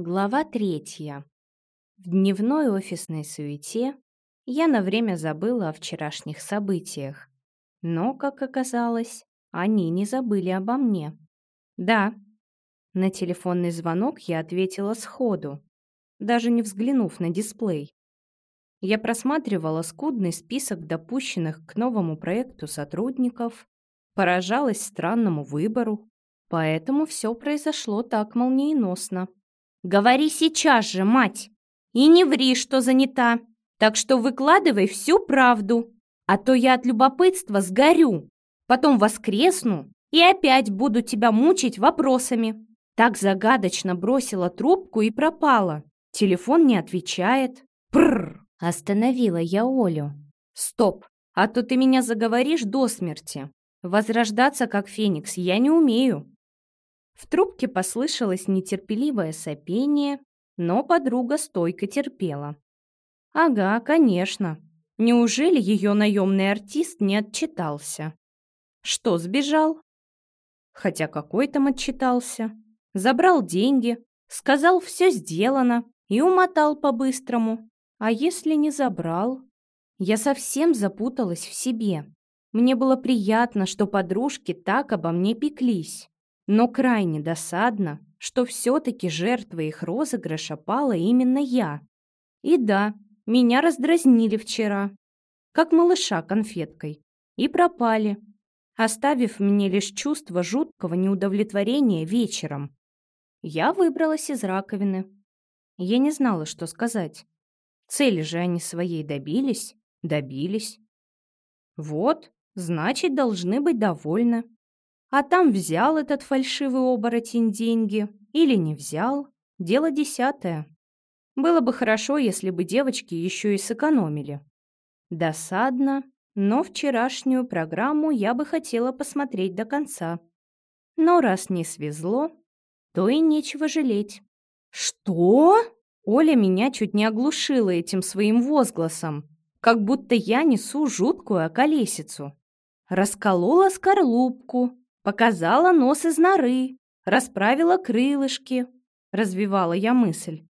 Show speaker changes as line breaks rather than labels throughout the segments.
Глава третья. В дневной офисной суете я на время забыла о вчерашних событиях. Но, как оказалось, они не забыли обо мне. Да, на телефонный звонок я ответила сходу, даже не взглянув на дисплей. Я просматривала скудный список допущенных к новому проекту сотрудников, поражалась странному выбору, поэтому все произошло так молниеносно. Говори сейчас же, мать! И не ври, что занята. Так что выкладывай всю правду. А то я от любопытства сгорю. Потом воскресну и опять буду тебя мучить вопросами. Так загадочно бросила трубку и пропала. Телефон не отвечает. Прррр! Остановила я Олю. Стоп! А то ты меня заговоришь до смерти. Возрождаться, как феникс, я не умею. В трубке послышалось нетерпеливое сопение, но подруга стойко терпела. Ага, конечно. Неужели ее наемный артист не отчитался? Что, сбежал? Хотя какой там отчитался? Забрал деньги, сказал «все сделано» и умотал по-быстрому. А если не забрал? Я совсем запуталась в себе. Мне было приятно, что подружки так обо мне пеклись. Но крайне досадно, что все-таки жертвой их розыгрыша пала именно я. И да, меня раздразнили вчера, как малыша конфеткой, и пропали, оставив мне лишь чувство жуткого неудовлетворения вечером. Я выбралась из раковины. Я не знала, что сказать. Цели же они своей добились, добились. Вот, значит, должны быть довольны. А там взял этот фальшивый оборотень деньги или не взял, дело десятое. Было бы хорошо, если бы девочки еще и сэкономили. Досадно, но вчерашнюю программу я бы хотела посмотреть до конца. Но раз не свезло, то и нечего жалеть. «Что?» Оля меня чуть не оглушила этим своим возгласом, как будто я несу жуткую околесицу. Расколола скорлупку, Показала нос из норы, расправила крылышки. Развивала я мысль.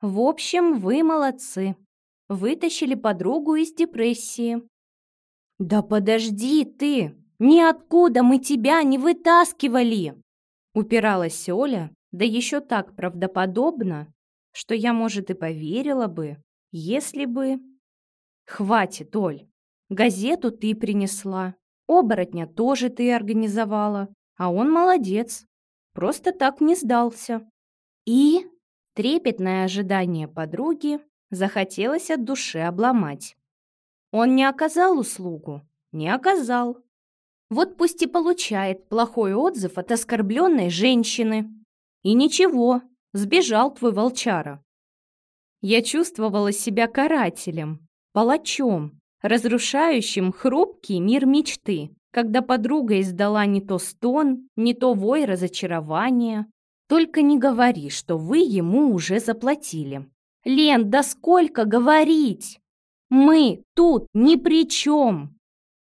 В общем, вы молодцы. Вытащили подругу из депрессии. Да подожди ты! Ниоткуда мы тебя не вытаскивали! Упиралась Оля, да еще так правдоподобно, что я, может, и поверила бы, если бы... Хватит, Оль, газету ты принесла, Оборотня тоже ты организовала, а он молодец. Просто так не сдался. И трепетное ожидание подруги захотелось от души обломать. Он не оказал услугу, не оказал. Вот пусть и получает плохой отзыв от оскорбленной женщины. И ничего, сбежал твой волчара. Я чувствовала себя карателем, палачом, разрушающим хрупкий мир мечты, когда подруга издала не то стон, не то вой разочарования. Только не говори, что вы ему уже заплатили. Лен, да сколько говорить? Мы тут ни при чем.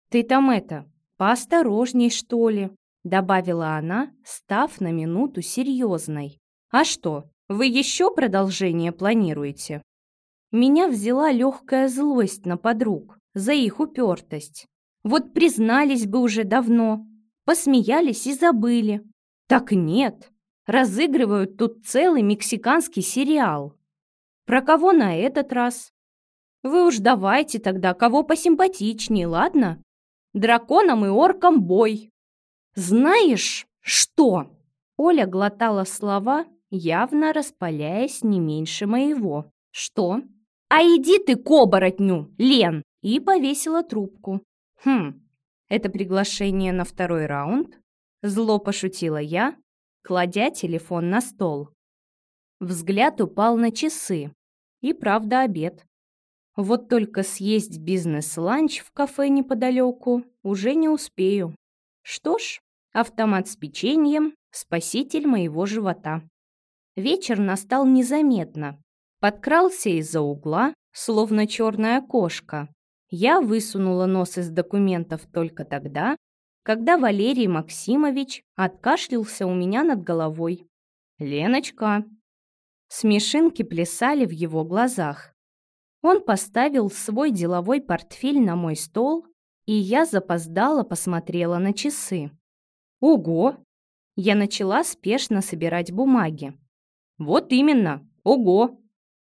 Ты там это, поосторожней, что ли, добавила она, став на минуту серьезной. А что, вы еще продолжение планируете? Меня взяла легкая злость на подруг за их упертость. Вот признались бы уже давно, посмеялись и забыли. Так нет, разыгрывают тут целый мексиканский сериал. Про кого на этот раз? Вы уж давайте тогда кого посимпатичнее, ладно? Драконам и оркам бой. Знаешь, что? Оля глотала слова, явно распаляясь не меньше моего. Что? А иди ты к оборотню, Лен! И повесила трубку. «Хм, это приглашение на второй раунд?» Зло пошутила я, кладя телефон на стол. Взгляд упал на часы. И правда обед. Вот только съесть бизнес-ланч в кафе неподалеку уже не успею. Что ж, автомат с печеньем — спаситель моего живота. Вечер настал незаметно. Подкрался из-за угла, словно черная кошка, я высунула нос из документов только тогда, когда Валерий Максимович откашлялся у меня над головой. «Леночка!» Смешинки плясали в его глазах. Он поставил свой деловой портфель на мой стол, и я запоздала посмотрела на часы. Ого! Я начала спешно собирать бумаги. Вот именно, ого!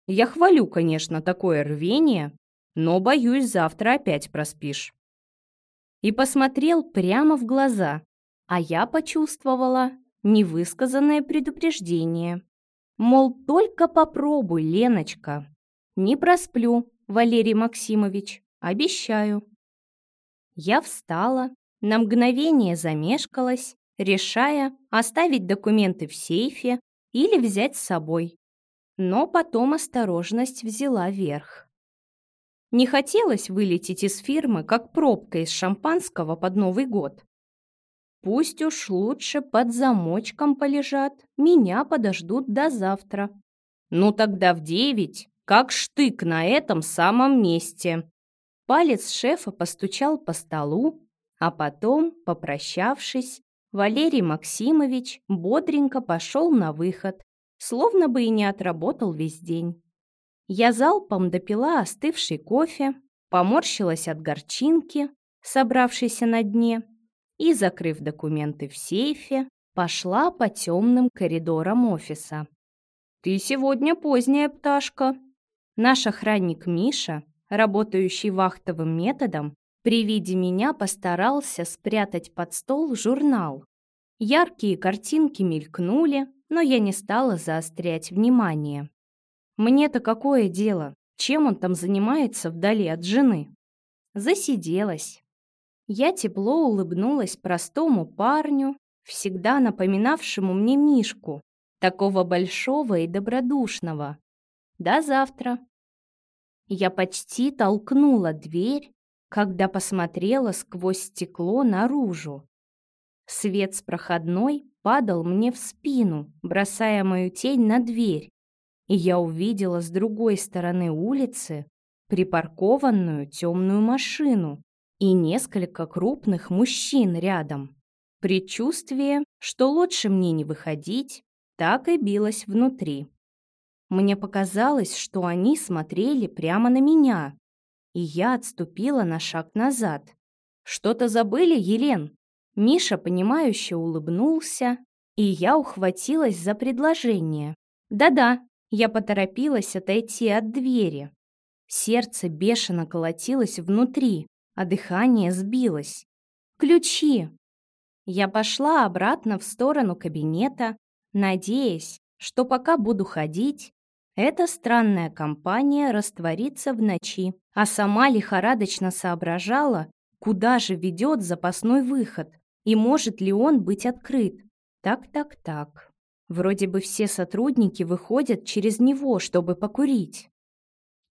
Я хвалю, конечно, такое рвение, но, боюсь, завтра опять проспишь. И посмотрел прямо в глаза, а я почувствовала невысказанное предупреждение. Мол, только попробуй, Леночка. Не просплю, Валерий Максимович, обещаю. Я встала, на мгновение замешкалась, решая оставить документы в сейфе или взять с собой. Но потом осторожность взяла верх. Не хотелось вылететь из фирмы, как пробка из шампанского под Новый год. Пусть уж лучше под замочком полежат, меня подождут до завтра. Ну тогда в девять, как штык на этом самом месте. Палец шефа постучал по столу, а потом, попрощавшись, Валерий Максимович бодренько пошел на выход, словно бы и не отработал весь день. Я залпом допила остывший кофе, поморщилась от горчинки, собравшейся на дне, и, закрыв документы в сейфе, пошла по темным коридорам офиса. «Ты сегодня поздняя пташка!» Наш охранник Миша, работающий вахтовым методом, при виде меня постарался спрятать под стол журнал. Яркие картинки мелькнули, но я не стала заострять внимание. Мне-то какое дело, чем он там занимается вдали от жены? Засиделась. Я тепло улыбнулась простому парню, всегда напоминавшему мне Мишку, такого большого и добродушного. До завтра. Я почти толкнула дверь, когда посмотрела сквозь стекло наружу. Свет с проходной падал мне в спину, бросая мою тень на дверь, и я увидела с другой стороны улицы припаркованную темную машину и несколько крупных мужчин рядом. Предчувствие, что лучше мне не выходить, так и билось внутри. Мне показалось, что они смотрели прямо на меня, и я отступила на шаг назад. «Что-то забыли, Елен?» Миша, понимающе улыбнулся, и я ухватилась за предложение. «Да-да, я поторопилась отойти от двери. Сердце бешено колотилось внутри, а дыхание сбилось. «Ключи!» Я пошла обратно в сторону кабинета, надеясь, что пока буду ходить, эта странная компания растворится в ночи, а сама лихорадочно соображала, куда же ведет запасной выход и может ли он быть открыт. Так-так-так. Вроде бы все сотрудники выходят через него, чтобы покурить.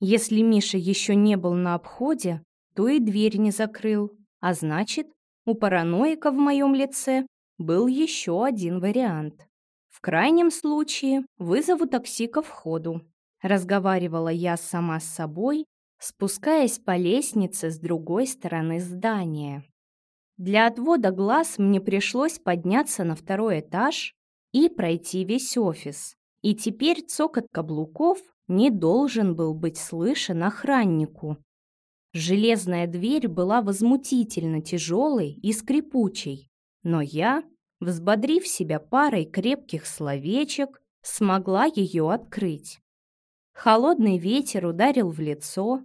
Если Миша еще не был на обходе, то и дверь не закрыл. А значит, у параноика в моем лице был еще один вариант. В крайнем случае вызову такси ко входу. Разговаривала я сама с собой, спускаясь по лестнице с другой стороны здания. Для отвода глаз мне пришлось подняться на второй этаж и пройти весь офис. И теперь цокот каблуков не должен был быть слышен охраннику. Железная дверь была возмутительно тяжелой и скрипучей, но я, взбодрив себя парой крепких словечек, смогла ее открыть. Холодный ветер ударил в лицо,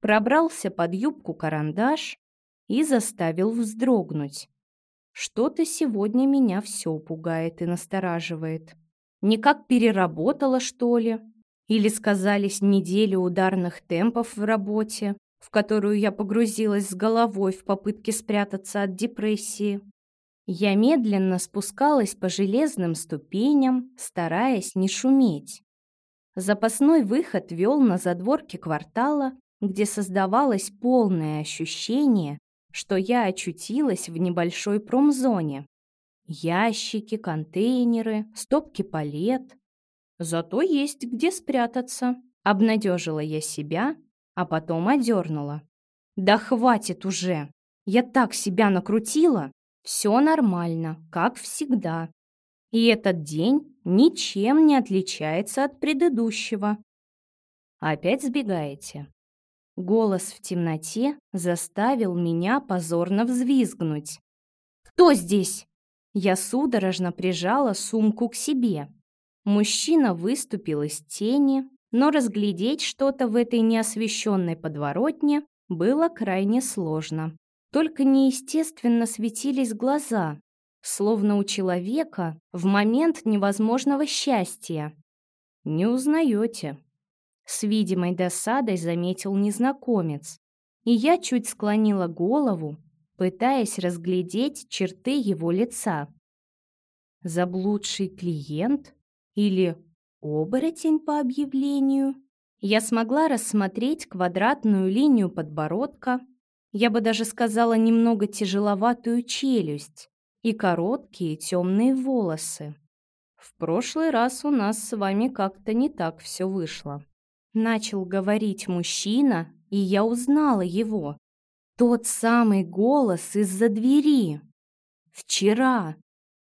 пробрался под юбку карандаш и заставил вздрогнуть. Что-то сегодня меня все пугает и настораживает. Никак переработала, что ли? Или сказались недели ударных темпов в работе, в которую я погрузилась с головой в попытке спрятаться от депрессии? Я медленно спускалась по железным ступеням, стараясь не шуметь. Запасной выход вел на задворке квартала, где создавалось полное ощущение, что я очутилась в небольшой промзоне. Ящики, контейнеры, стопки палет. Зато есть где спрятаться. Обнадежила я себя, а потом одернула. Да хватит уже! Я так себя накрутила. Все нормально, как всегда. И этот день ничем не отличается от предыдущего. Опять сбегаете. Голос в темноте заставил меня позорно взвизгнуть. «Кто здесь?» Я судорожно прижала сумку к себе. Мужчина выступил из тени, но разглядеть что-то в этой неосвещенной подворотне было крайне сложно. Только неестественно светились глаза, словно у человека в момент невозможного счастья. «Не узнаете», — с видимой досадой заметил незнакомец, и я чуть склонила голову, пытаясь разглядеть черты его лица. Заблудший клиент или оборотень по объявлению? Я смогла рассмотреть квадратную линию подбородка, я бы даже сказала немного тяжеловатую челюсть и короткие темные волосы. В прошлый раз у нас с вами как-то не так все вышло. Начал говорить мужчина, и я узнала его. Тот самый голос из-за двери. Вчера.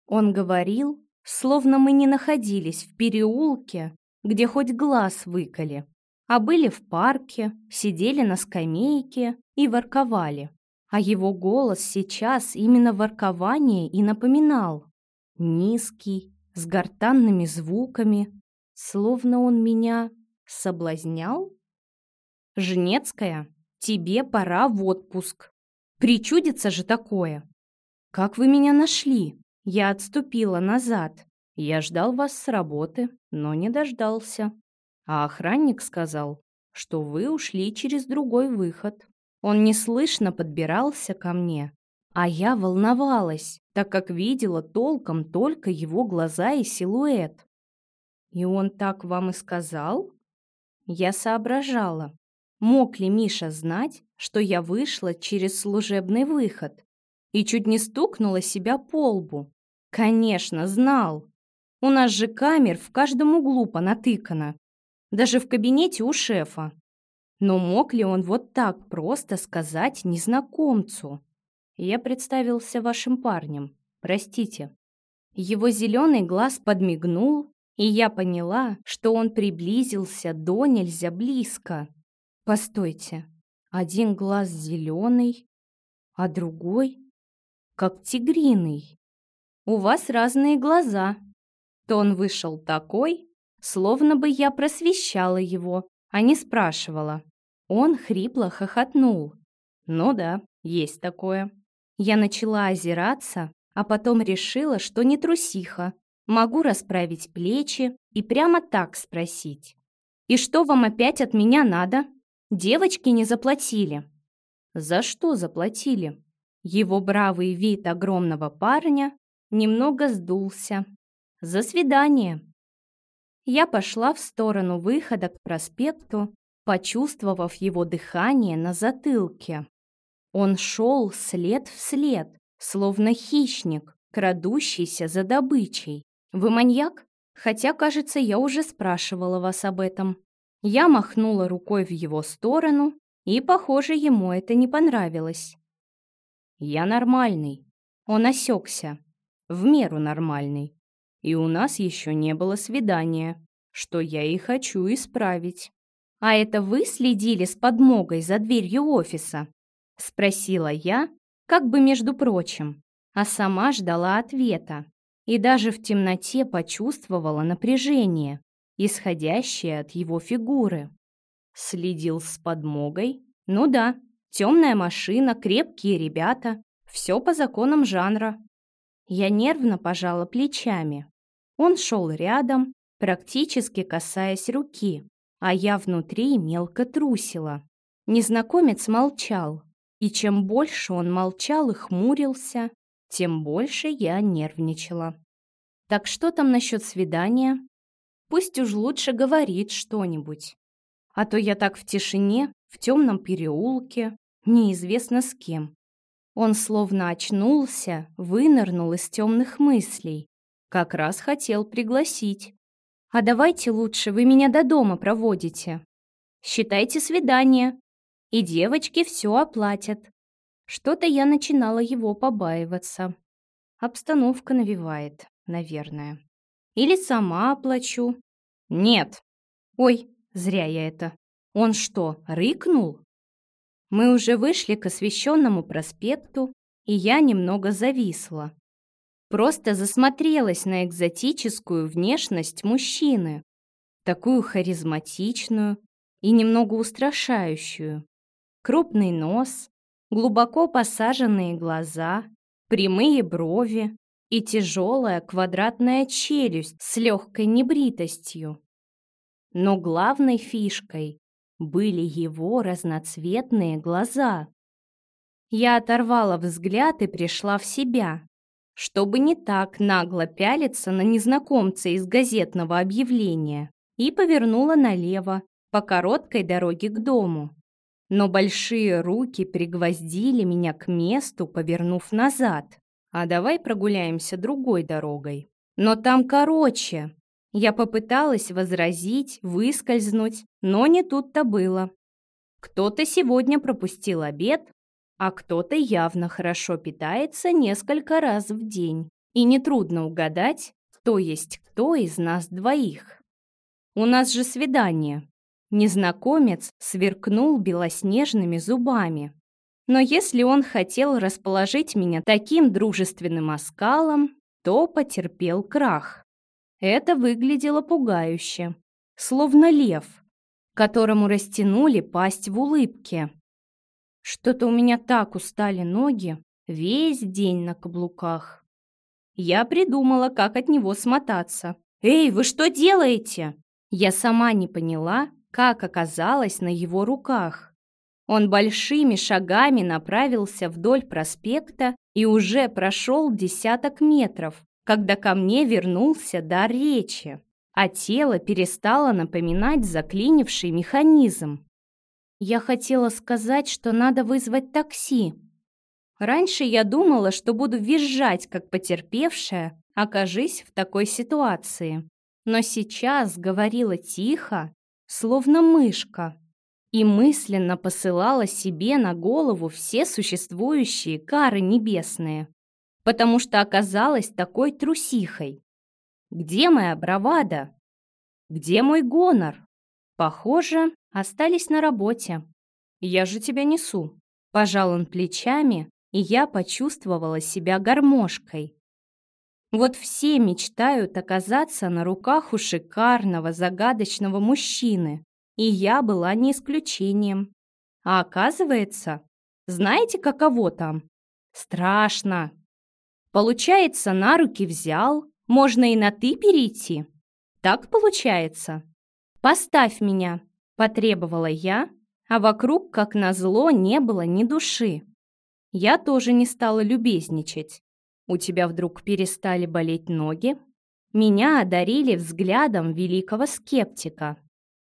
Он говорил, словно мы не находились в переулке, где хоть глаз выколи, а были в парке, сидели на скамейке и ворковали. А его голос сейчас именно воркование и напоминал. Низкий, с гортанными звуками, словно он меня соблазнял. «Жнецкая, тебе пора в отпуск. Причудится же такое. Как вы меня нашли?» Я отступила назад. Я ждал вас с работы, но не дождался. А охранник сказал, что вы ушли через другой выход. Он неслышно подбирался ко мне, а я волновалась, так как видела толком только его глаза и силуэт. И он так вам и сказал? Я соображала, мог ли Миша знать, что я вышла через служебный выход, и чуть не стукнула себя по лбу. Конечно, знал. У нас же камер в каждом углу понатыкано. Даже в кабинете у шефа. Но мог ли он вот так просто сказать незнакомцу? Я представился вашим парнем. Простите. Его зеленый глаз подмигнул, и я поняла, что он приблизился до нельзя близко. Постойте, один глаз зеленый, а другой как тигриный. У вас разные глаза. Тон вышел такой, словно бы я просвещала его, а не спрашивала. Он хрипло хохотнул. Ну да, есть такое. Я начала озираться, а потом решила, что не трусиха. Могу расправить плечи и прямо так спросить. «И что вам опять от меня надо? Девочки не заплатили». «За что заплатили?» Его бравый вид огромного парня немного сдулся. «За свидание!» Я пошла в сторону выхода к проспекту, почувствовав его дыхание на затылке. Он шел след в след, словно хищник, крадущийся за добычей. «Вы маньяк?» Хотя, кажется, я уже спрашивала вас об этом. Я махнула рукой в его сторону, и, похоже, ему это не понравилось. «Я нормальный». Он осекся. «В меру нормальный. И у нас еще не было свидания, что я и хочу исправить». «А это вы следили с подмогой за дверью офиса?» Спросила я, как бы между прочим, а сама ждала ответа и даже в темноте почувствовала напряжение, исходящее от его фигуры. Следил с подмогой? Ну да, темная машина, крепкие ребята, все по законам жанра. Я нервно пожала плечами. Он шел рядом, практически касаясь руки, а я внутри мелко трусила. Незнакомец молчал, и чем больше он молчал и хмурился, тем больше я нервничала. Так что там насчет свидания? Пусть уж лучше говорит что-нибудь. А то я так в тишине, в темном переулке, неизвестно с кем. Он словно очнулся, вынырнул из темных мыслей. Как раз хотел пригласить. А давайте лучше вы меня до дома проводите. Считайте свидание. И девочки все оплатят. Что-то я начинала его побаиваться. Обстановка навевает. наверное. Или сама оплачу. Нет. Ой, зря я это. Он что, рыкнул? Мы уже вышли к освещенному проспекту, и я немного зависла. Просто засмотрелась на экзотическую внешность мужчины, такую харизматичную и немного устрашающую. Крупный нос, глубоко посаженные глаза, прямые брови и тяжелая квадратная челюсть с легкой небритостью. Но главной фишкой были его разноцветные глаза. Я оторвала взгляд и пришла в себя, чтобы не так нагло пялиться на незнакомца из газетного объявления, и повернула налево по короткой дороге к дому. Но большие руки пригвоздили меня к месту, повернув назад. А давай прогуляемся другой дорогой. Но там короче, я попыталась возразить, выскользнуть, но не тут-то было. Кто-то сегодня пропустил обед, а кто-то явно хорошо питается несколько раз в день. И нетрудно угадать, кто есть кто из нас двоих. У нас же свидание. Незнакомец сверкнул белоснежными зубами. Но если он хотел расположить меня таким дружественным оскалом, то потерпел крах. Это выглядело пугающе, словно лев, которому растянули пасть в улыбке. Что-то у меня так устали ноги, весь день на каблуках. Я придумала, как от него смотаться. «Эй, вы что делаете?» Я сама не поняла, как оказалась на его руках. Он большими шагами направился вдоль проспекта и уже прошел десяток метров, когда ко мне вернулся дар речи, а тело перестало напоминать заклинивший механизм. Я хотела сказать, что надо вызвать такси. Раньше я думала, что буду визжать, как потерпевшая, окажись в такой ситуации. Но сейчас говорила тихо, словно мышка, и мысленно посылала себе на голову все существующие кары небесные потому что оказалась такой трусихой. Где моя бравада? Где мой гонор? Похоже, остались на работе. Я же тебя несу. Пожал он плечами, и я почувствовала себя гармошкой. Вот все мечтают оказаться на руках у шикарного, загадочного мужчины, и я была не исключением. А оказывается, знаете, каково там? Страшно. Получается, на руки взял, можно и на «ты» перейти. Так получается? «Поставь меня», — потребовала я, а вокруг, как назло, не было ни души. Я тоже не стала любезничать. У тебя вдруг перестали болеть ноги? Меня одарили взглядом великого скептика.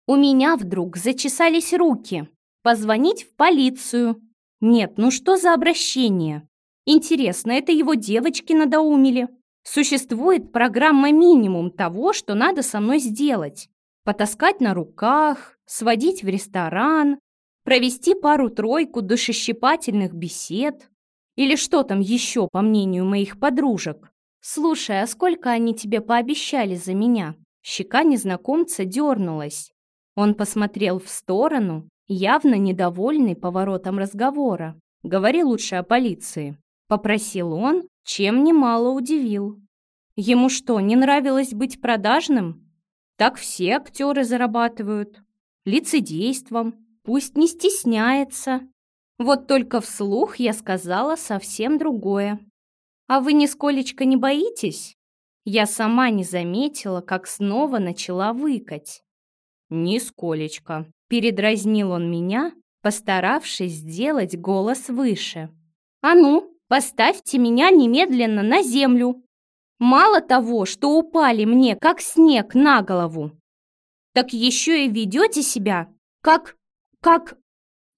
У меня вдруг зачесались руки. Позвонить в полицию. Нет, ну что за обращение? Интересно, это его девочки надоумили? Существует программа минимум того, что надо со мной сделать. Потаскать на руках, сводить в ресторан, провести пару-тройку душещипательных бесед. Или что там еще, по мнению моих подружек. Слушай, а сколько они тебе пообещали за меня? Щека незнакомца дернулась. Он посмотрел в сторону, явно недовольный поворотом разговора. Говори лучше о полиции. Попросил он, чем немало удивил. Ему что, не нравилось быть продажным? Так все актеры зарабатывают. Лицедейством. Пусть не стесняется. Вот только вслух я сказала совсем другое. А вы нисколечко не боитесь? Я сама не заметила, как снова начала выкать. «Нисколечко», — передразнил он меня, постаравшись сделать голос выше. «А ну, Поставьте меня немедленно на землю. Мало того, что упали мне, как снег на голову, так еще и ведете себя, как... как...»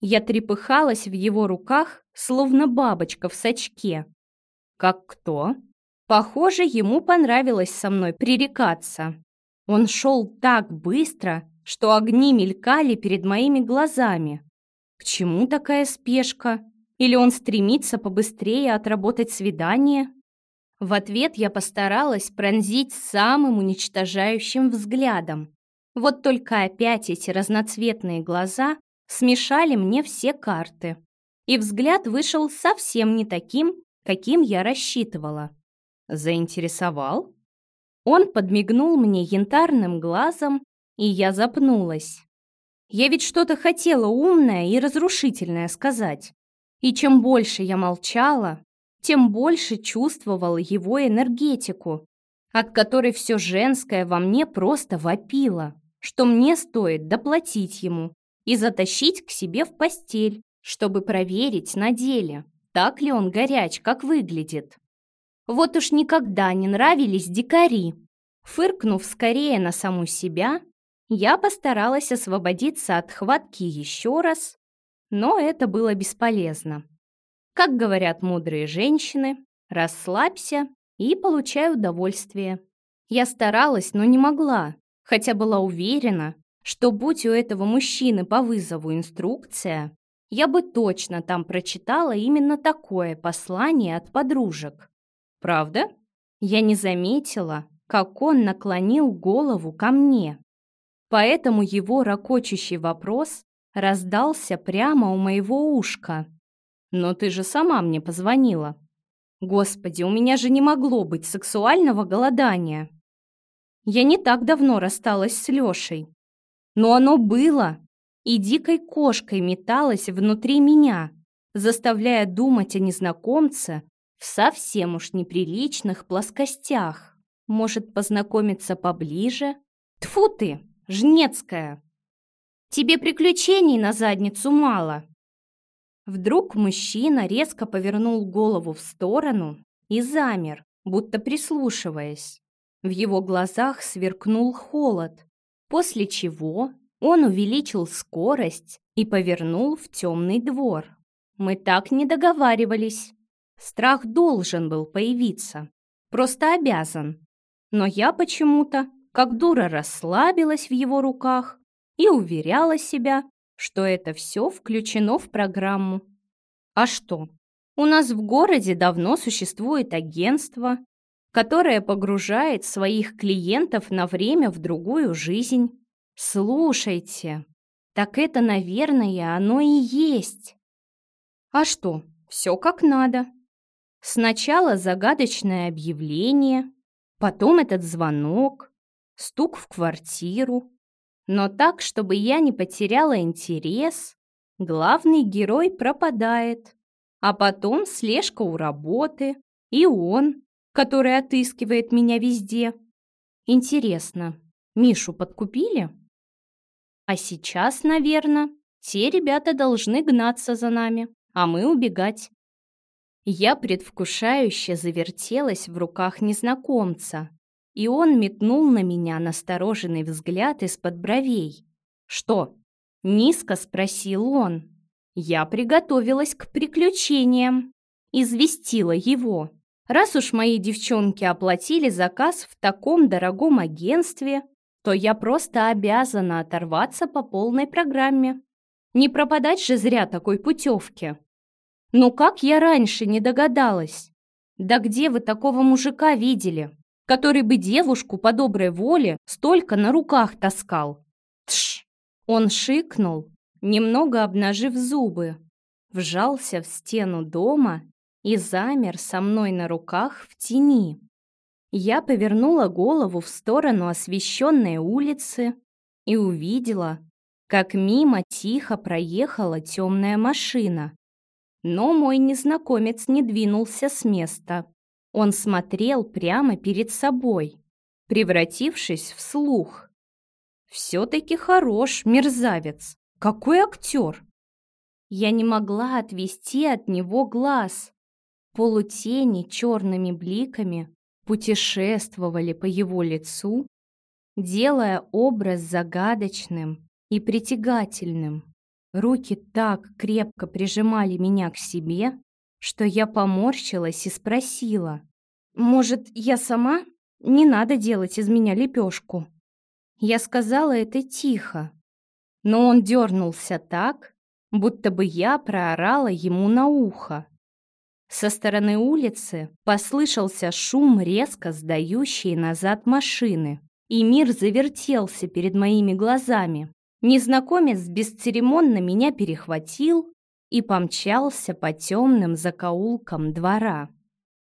Я трепыхалась в его руках, словно бабочка в сачке. «Как кто?» Похоже, ему понравилось со мной пререкаться. Он шел так быстро, что огни мелькали перед моими глазами. К чему такая спешка? Или он стремится побыстрее отработать свидание? В ответ я постаралась пронзить самым уничтожающим взглядом. Вот только опять эти разноцветные глаза смешали мне все карты. И взгляд вышел совсем не таким, каким я рассчитывала. Заинтересовал? Он подмигнул мне янтарным глазом, и я запнулась. Я ведь что-то хотела умное и разрушительное сказать. И чем больше я молчала, тем больше чувствовала его энергетику, от которой все женское во мне просто вопило, что мне стоит доплатить ему и затащить к себе в постель, чтобы проверить на деле, так ли он горяч, как выглядит. Вот уж никогда не нравились дикари. Фыркнув скорее на саму себя, я постаралась освободиться от хватки еще раз, но это было бесполезно. Как говорят мудрые женщины, расслабься и получай удовольствие. Я старалась, но не могла, хотя была уверена, что будь у этого мужчины по вызову инструкция, я бы точно там прочитала именно такое послание от подружек. Правда? Я не заметила, как он наклонил голову ко мне. Поэтому его ракочущий вопрос раздался прямо у моего ушка. «Но ты же сама мне позвонила». «Господи, у меня же не могло быть сексуального голодания». Я не так давно рассталась с Лешей. Но оно было и дикой кошкой металось внутри меня, заставляя думать о незнакомце в совсем уж неприличных плоскостях. Может, познакомиться поближе? Тфу ты, Жнецкая! Тебе приключений на задницу мало. Вдруг мужчина резко повернул голову в сторону и замер, будто прислушиваясь. В его глазах сверкнул холод, после чего он увеличил скорость и повернул в темный двор. Мы так не договаривались. Страх должен был появиться, просто обязан. Но я почему-то, как дура, расслабилась в его руках и уверяла себя, что это все включено в программу. А что? У нас в городе давно существует агентство, которое погружает своих клиентов на время в другую жизнь. Слушайте, так это, наверное, оно и есть. А что, все как надо. Сначала загадочное объявление, потом этот звонок, стук в квартиру. Но так, чтобы я не потеряла интерес, главный герой пропадает. А потом слежка у работы, и он, который отыскивает меня везде. Интересно, Мишу подкупили? А сейчас, наверное, те ребята должны гнаться за нами, а мы убегать. Я предвкушающе завертелась в руках незнакомца, и он метнул на меня настороженный взгляд из-под бровей. «Что?» — низко спросил он. Я приготовилась к приключениям, известила его. Раз уж мои девчонки оплатили заказ в таком дорогом агентстве, то я просто обязана оторваться по полной программе. Не пропадать же зря такой путевки. Ну как я раньше не догадалась? Да где вы такого мужика видели, который бы девушку по доброй воле столько на руках таскал? Тш! Он шикнул, немного обнажив зубы, вжался в стену дома и замер со мной на руках в тени. Я повернула голову в сторону освещенной улицы и увидела, как мимо тихо проехала темная машина. Но мой незнакомец не двинулся с места. Он смотрел прямо перед собой, превратившись в слух. Все-таки хорош мерзавец. Какой актер! Я не могла отвести от него глаз. Полутени черными бликами путешествовали по его лицу, делая образ загадочным и притягательным. Руки так крепко прижимали меня к себе, что я поморщилась и спросила, «Может, я сама? Не надо делать из меня лепешку». Я сказала это тихо, но он дернулся так, будто бы я проорала ему на ухо. Со стороны улицы послышался шум резко сдающей назад машины, и мир завертелся перед моими глазами. Незнакомец бесцеремонно меня перехватил и помчался по темным закоулкам двора.